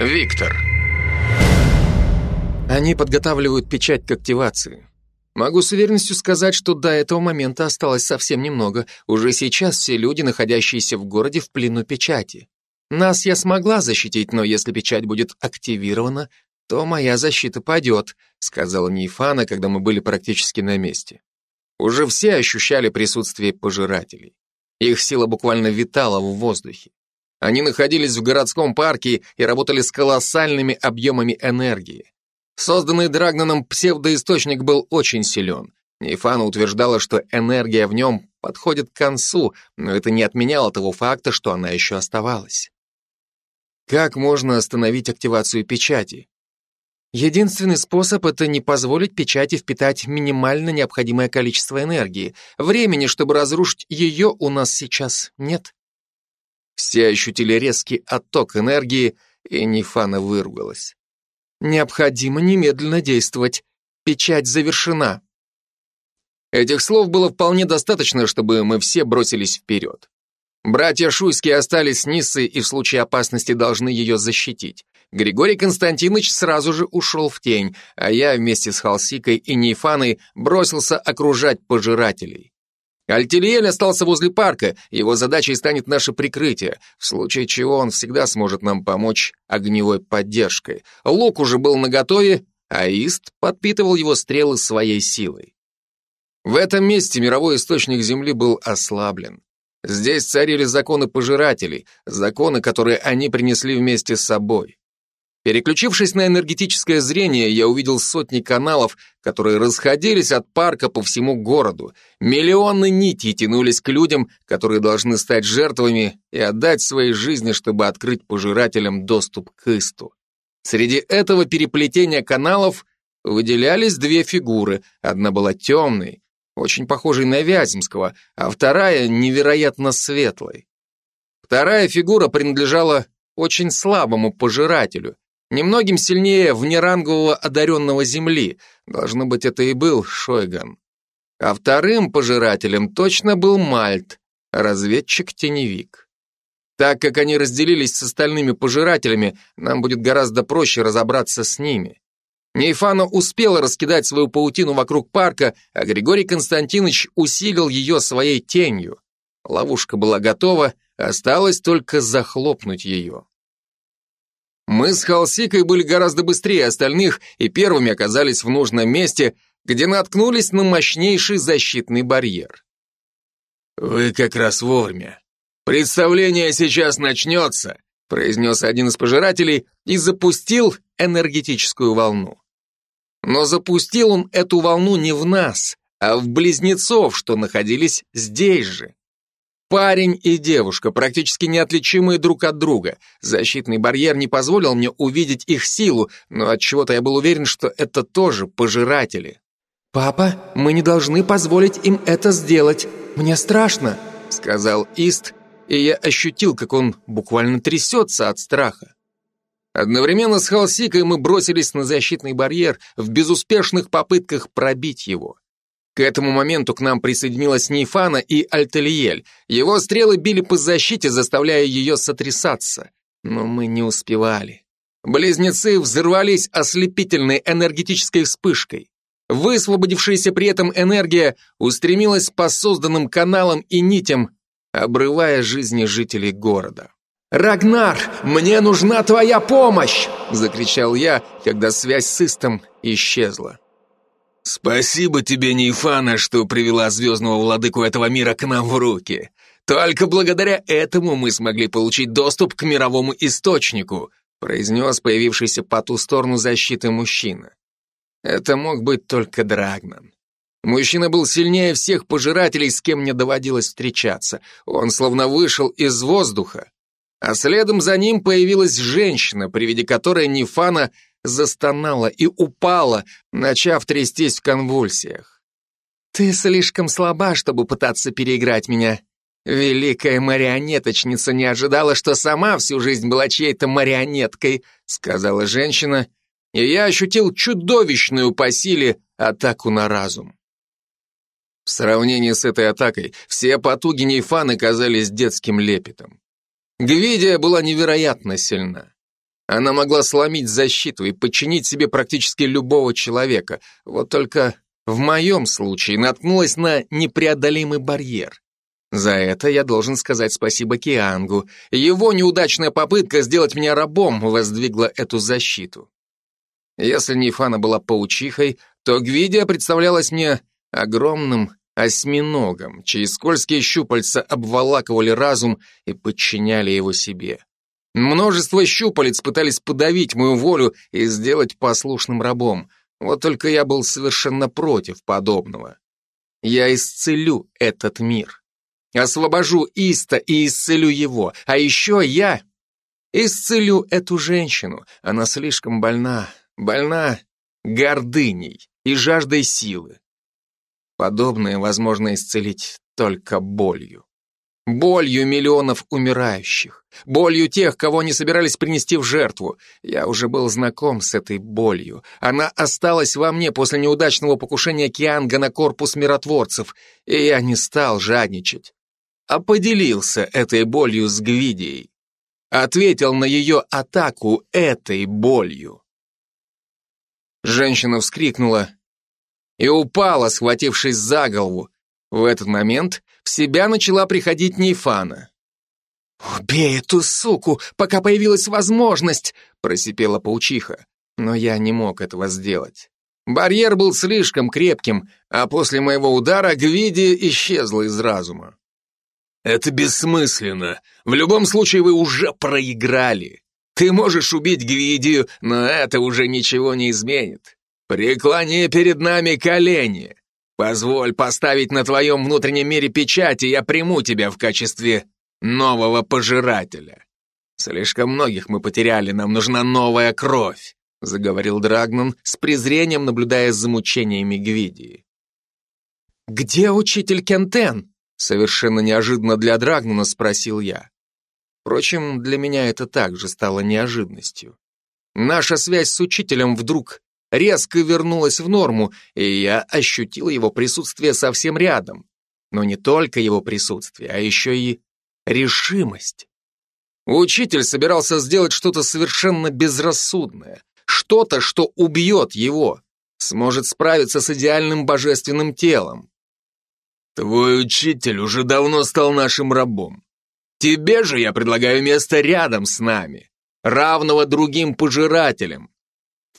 Виктор. Они подготавливают печать к активации. Могу с уверенностью сказать, что до этого момента осталось совсем немного. Уже сейчас все люди, находящиеся в городе, в плену печати. Нас я смогла защитить, но если печать будет активирована, то моя защита падет, сказала Нейфана, когда мы были практически на месте. Уже все ощущали присутствие пожирателей. Их сила буквально витала в воздухе. Они находились в городском парке и работали с колоссальными объемами энергии. Созданный Драгнаном псевдоисточник был очень силен. Нейфана утверждала, что энергия в нем подходит к концу, но это не отменяло того факта, что она еще оставалась. Как можно остановить активацию печати? Единственный способ — это не позволить печати впитать минимально необходимое количество энергии. Времени, чтобы разрушить ее, у нас сейчас нет. Все ощутили резкий отток энергии, и Нифана выругалась. Необходимо немедленно действовать. Печать завершена. Этих слов было вполне достаточно, чтобы мы все бросились вперед. Братья Шуйские остались с Ниссой и в случае опасности должны ее защитить. Григорий Константинович сразу же ушел в тень, а я вместе с Халсикой и Нейфаной бросился окружать пожирателей. Альтильель остался возле парка, его задачей станет наше прикрытие, в случае чего он всегда сможет нам помочь огневой поддержкой. Лук уже был наготове, а Ист подпитывал его стрелы своей силой. В этом месте мировой источник Земли был ослаблен. Здесь царили законы пожирателей, законы, которые они принесли вместе с собой. Переключившись на энергетическое зрение, я увидел сотни каналов, которые расходились от парка по всему городу. Миллионы нитей тянулись к людям, которые должны стать жертвами и отдать свои жизни, чтобы открыть пожирателям доступ к Исту. Среди этого переплетения каналов выделялись две фигуры. Одна была темной, очень похожей на Вяземского, а вторая невероятно светлой. Вторая фигура принадлежала очень слабому пожирателю, немногим сильнее внерангового одаренного Земли, должно быть, это и был Шойган. А вторым пожирателем точно был Мальт, разведчик-теневик. Так как они разделились с остальными пожирателями, нам будет гораздо проще разобраться с ними. Нейфана успела раскидать свою паутину вокруг парка, а Григорий Константинович усилил ее своей тенью. Ловушка была готова, осталось только захлопнуть ее. Мы с Халсикой были гораздо быстрее остальных и первыми оказались в нужном месте, где наткнулись на мощнейший защитный барьер. «Вы как раз вовремя. Представление сейчас начнется», произнес один из пожирателей и запустил энергетическую волну. Но запустил он эту волну не в нас, а в близнецов, что находились здесь же. Парень и девушка, практически неотличимые друг от друга. Защитный барьер не позволил мне увидеть их силу, но от чего то я был уверен, что это тоже пожиратели. «Папа, мы не должны позволить им это сделать. Мне страшно», — сказал Ист, и я ощутил, как он буквально трясется от страха. Одновременно с Халсикой мы бросились на защитный барьер в безуспешных попытках пробить его. К этому моменту к нам присоединилась Нейфана и Альтельель. Его стрелы били по защите, заставляя ее сотрясаться. Но мы не успевали. Близнецы взорвались ослепительной энергетической вспышкой. Высвободившаяся при этом энергия устремилась по созданным каналам и нитям, обрывая жизни жителей города. «Рагнар, мне нужна твоя помощь!» — закричал я, когда связь с Истом исчезла. «Спасибо тебе, Нейфана, что привела звездного владыку этого мира к нам в руки. Только благодаря этому мы смогли получить доступ к мировому источнику», произнес появившийся по ту сторону защиты мужчина. Это мог быть только Драгнан. Мужчина был сильнее всех пожирателей, с кем мне доводилось встречаться. Он словно вышел из воздуха. А следом за ним появилась женщина, при виде которой Нифана застонала и упала, начав трястись в конвульсиях. «Ты слишком слаба, чтобы пытаться переиграть меня. Великая марионеточница не ожидала, что сама всю жизнь была чьей-то марионеткой», сказала женщина, и я ощутил чудовищную по силе атаку на разум. В сравнении с этой атакой все потуги Нейфаны казались детским лепетом. Гвидия была невероятно сильна. Она могла сломить защиту и подчинить себе практически любого человека. Вот только в моем случае наткнулась на непреодолимый барьер. За это я должен сказать спасибо Киангу. Его неудачная попытка сделать меня рабом воздвигла эту защиту. Если Нейфана была паучихой, то Гвидия представлялась мне огромным осьминогом, чьи скользкие щупальца обволакивали разум и подчиняли его себе. Множество щупалец пытались подавить мою волю и сделать послушным рабом. Вот только я был совершенно против подобного. Я исцелю этот мир. Освобожу Иста и исцелю его. А еще я исцелю эту женщину. Она слишком больна, больна гордыней и жаждой силы. Подобное возможно исцелить только болью. Болью миллионов умирающих. Болью тех, кого они собирались принести в жертву. Я уже был знаком с этой болью. Она осталась во мне после неудачного покушения Кианга на корпус миротворцев, и я не стал жадничать, а поделился этой болью с Гвидией. Ответил на ее атаку этой болью. Женщина вскрикнула и упала, схватившись за голову. В этот момент в себя начала приходить Нейфана. «Убей эту суку, пока появилась возможность!» просипела паучиха. Но я не мог этого сделать. Барьер был слишком крепким, а после моего удара Гвиди исчезла из разума. «Это бессмысленно. В любом случае вы уже проиграли. Ты можешь убить Гвидию, но это уже ничего не изменит. Преклони перед нами колени. Позволь поставить на твоем внутреннем мире печать, и я приму тебя в качестве нового пожирателя. Слишком многих мы потеряли, нам нужна новая кровь, заговорил Драгнан с презрением, наблюдая за мучениями Гвидии. «Где учитель Кентен?» Совершенно неожиданно для Драгнана спросил я. Впрочем, для меня это также стало неожиданностью. Наша связь с учителем вдруг резко вернулась в норму, и я ощутил его присутствие совсем рядом. Но не только его присутствие, а еще и решимость. Учитель собирался сделать что-то совершенно безрассудное, что-то, что убьет его, сможет справиться с идеальным божественным телом. Твой учитель уже давно стал нашим рабом. Тебе же я предлагаю место рядом с нами, равного другим пожирателям,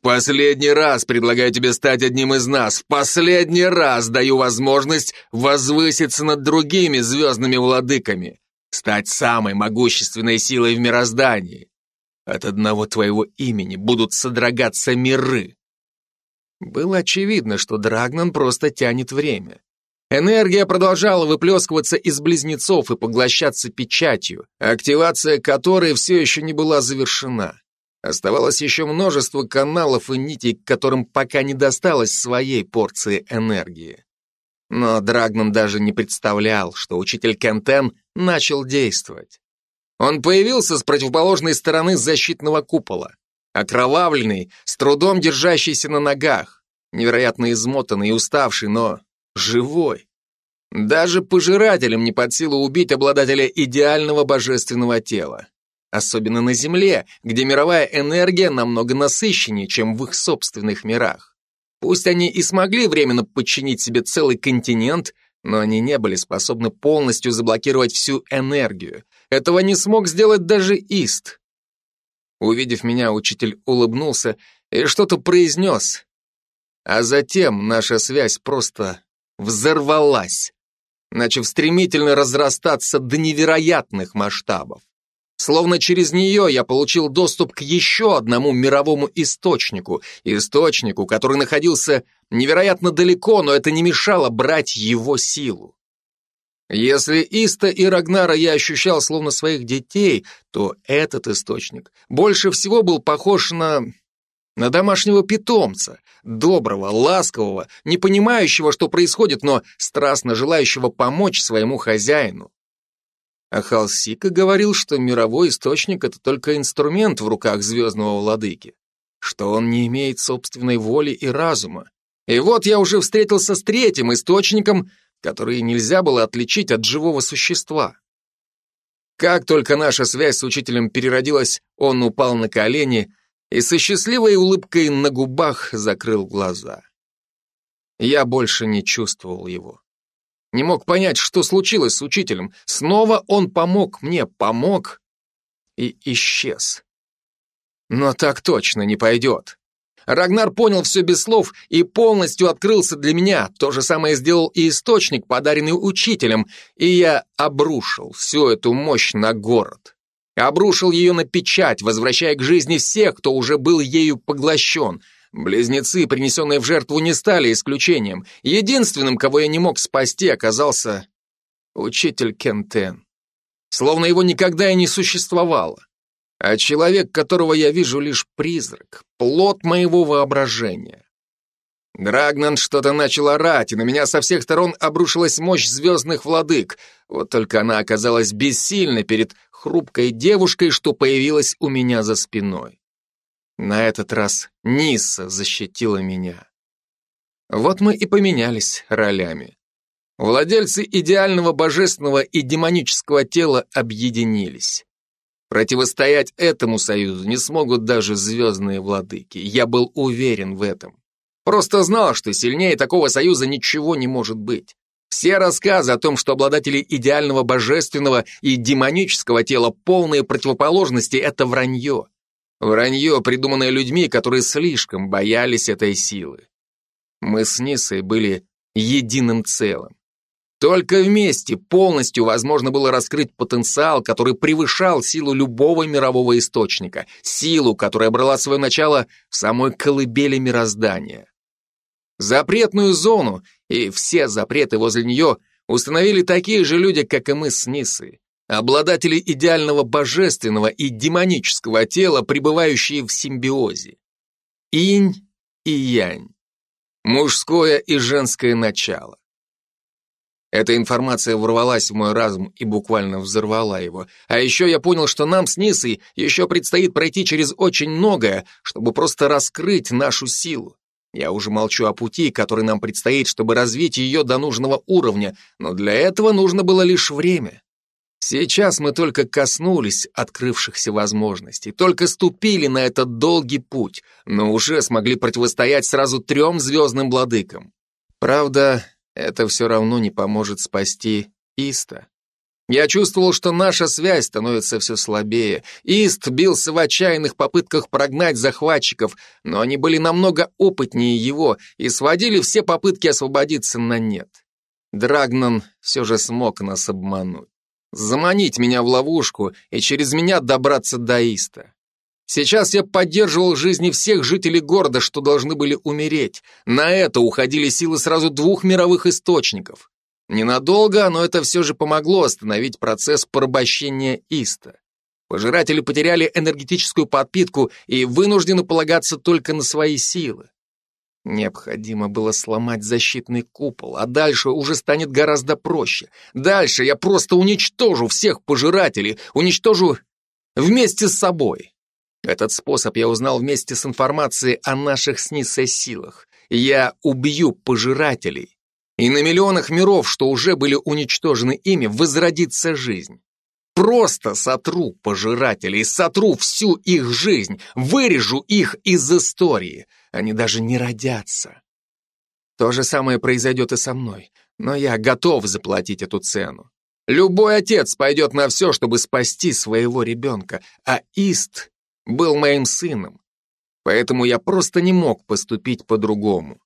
последний раз предлагаю тебе стать одним из нас. В последний раз даю возможность возвыситься над другими звездными владыками, стать самой могущественной силой в мироздании. От одного твоего имени будут содрогаться миры. Было очевидно, что Драгнан просто тянет время. Энергия продолжала выплескиваться из близнецов и поглощаться печатью, активация которой все еще не была завершена. Оставалось еще множество каналов и нитей, которым пока не досталось своей порции энергии. Но Драгман даже не представлял, что учитель Кентен начал действовать. Он появился с противоположной стороны защитного купола, окровавленный, с трудом держащийся на ногах, невероятно измотанный и уставший, но живой. Даже пожирателям не под силу убить обладателя идеального божественного тела. Особенно на Земле, где мировая энергия намного насыщеннее, чем в их собственных мирах. Пусть они и смогли временно подчинить себе целый континент, но они не были способны полностью заблокировать всю энергию. Этого не смог сделать даже Ист. Увидев меня, учитель улыбнулся и что-то произнес. А затем наша связь просто взорвалась, начав стремительно разрастаться до невероятных масштабов. Словно через нее я получил доступ к еще одному мировому источнику, источнику, который находился невероятно далеко, но это не мешало брать его силу. Если Иста и Рагнара я ощущал словно своих детей, то этот источник больше всего был похож на... на домашнего питомца, доброго, ласкового, не понимающего, что происходит, но страстно желающего помочь своему хозяину. А Халсика говорил, что мировой источник — это только инструмент в руках звездного владыки, что он не имеет собственной воли и разума. И вот я уже встретился с третьим источником, который нельзя было отличить от живого существа. Как только наша связь с учителем переродилась, он упал на колени и со счастливой улыбкой на губах закрыл глаза. Я больше не чувствовал его. Не мог понять, что случилось с учителем. Снова он помог мне, помог и исчез. Но так точно не пойдет. Рагнар понял все без слов и полностью открылся для меня. То же самое сделал и источник, подаренный учителем, и я обрушил всю эту мощь на город. Обрушил ее на печать, возвращая к жизни всех, кто уже был ею поглощен. Близнецы, принесенные в жертву, не стали исключением. Единственным, кого я не мог спасти, оказался учитель Кентен. Словно его никогда и не существовало а человек, которого я вижу, лишь призрак, плод моего воображения. Драгнан что-то начал орать, и на меня со всех сторон обрушилась мощь звездных владык, вот только она оказалась бессильной перед хрупкой девушкой, что появилась у меня за спиной. На этот раз Ниса защитила меня. Вот мы и поменялись ролями. Владельцы идеального божественного и демонического тела объединились. Противостоять этому союзу не смогут даже звездные владыки. Я был уверен в этом. Просто знал, что сильнее такого союза ничего не может быть. Все рассказы о том, что обладатели идеального божественного и демонического тела полные противоположности, это вранье. Вранье, придуманное людьми, которые слишком боялись этой силы. Мы с Нисой были единым целым. Только вместе полностью возможно было раскрыть потенциал, который превышал силу любого мирового источника, силу, которая брала свое начало в самой колыбели мироздания. Запретную зону и все запреты возле нее установили такие же люди, как и мы с Нисой, обладатели идеального божественного и демонического тела, пребывающие в симбиозе. Инь и янь. Мужское и женское начало. Эта информация ворвалась в мой разум и буквально взорвала его. А еще я понял, что нам с Нисой еще предстоит пройти через очень многое, чтобы просто раскрыть нашу силу. Я уже молчу о пути, который нам предстоит, чтобы развить ее до нужного уровня, но для этого нужно было лишь время. Сейчас мы только коснулись открывшихся возможностей, только ступили на этот долгий путь, но уже смогли противостоять сразу трем звездным владыкам. Правда, это все равно не поможет спасти Иста. Я чувствовал, что наша связь становится все слабее. Ист бился в отчаянных попытках прогнать захватчиков, но они были намного опытнее его и сводили все попытки освободиться на нет. Драгнан все же смог нас обмануть. Заманить меня в ловушку и через меня добраться до Иста. Сейчас я поддерживал жизни всех жителей города, что должны были умереть. На это уходили силы сразу двух мировых источников. Ненадолго, но это все же помогло остановить процесс порабощения Иста. Пожиратели потеряли энергетическую подпитку и вынуждены полагаться только на свои силы. Необходимо было сломать защитный купол, а дальше уже станет гораздо проще. Дальше я просто уничтожу всех пожирателей, уничтожу вместе с собой. Этот способ я узнал вместе с информацией о наших с силах. Я убью пожирателей. И на миллионах миров, что уже были уничтожены ими, возродится жизнь. Просто сотру пожирателей, сотру всю их жизнь, вырежу их из истории. Они даже не родятся. То же самое произойдет и со мной, но я готов заплатить эту цену. Любой отец пойдет на все, чтобы спасти своего ребенка, а Ист был моим сыном, поэтому я просто не мог поступить по-другому.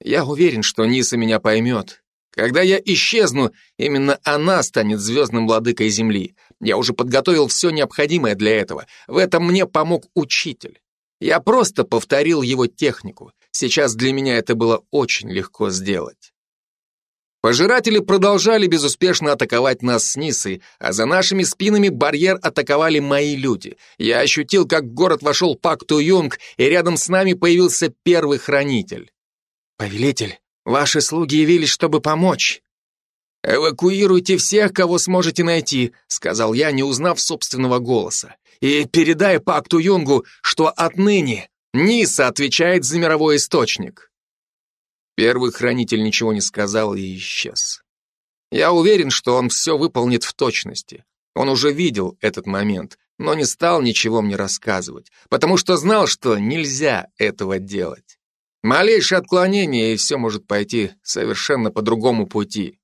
Я уверен, что Ниса меня поймет. Когда я исчезну, именно она станет звездным владыкой Земли. Я уже подготовил все необходимое для этого. В этом мне помог учитель. Я просто повторил его технику. Сейчас для меня это было очень легко сделать. Пожиратели продолжали безуспешно атаковать нас с Нисой, а за нашими спинами барьер атаковали мои люди. Я ощутил, как в город вошел Пак Ту Юнг, и рядом с нами появился первый хранитель. «Повелитель, ваши слуги явились, чтобы помочь». «Эвакуируйте всех, кого сможете найти», — сказал я, не узнав собственного голоса. «И передай Пакту Юнгу, что отныне Ниса отвечает за мировой источник». Первый хранитель ничего не сказал и исчез. Я уверен, что он все выполнит в точности. Он уже видел этот момент, но не стал ничего мне рассказывать, потому что знал, что нельзя этого делать. Малейшее отклонение, и все может пойти совершенно по другому пути.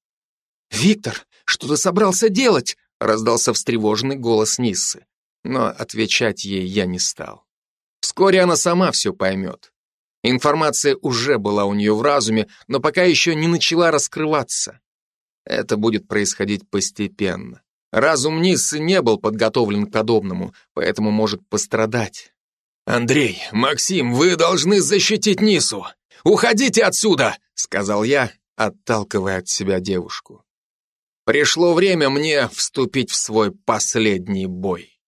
«Виктор, что ты собрался делать?» раздался встревоженный голос Ниссы. Но отвечать ей я не стал. Вскоре она сама все поймет. Информация уже была у нее в разуме, но пока еще не начала раскрываться. Это будет происходить постепенно. Разум Ниссы не был подготовлен к подобному, поэтому может пострадать. «Андрей, Максим, вы должны защитить Нису! Уходите отсюда!» — сказал я, отталкивая от себя девушку. Пришло время мне вступить в свой последний бой.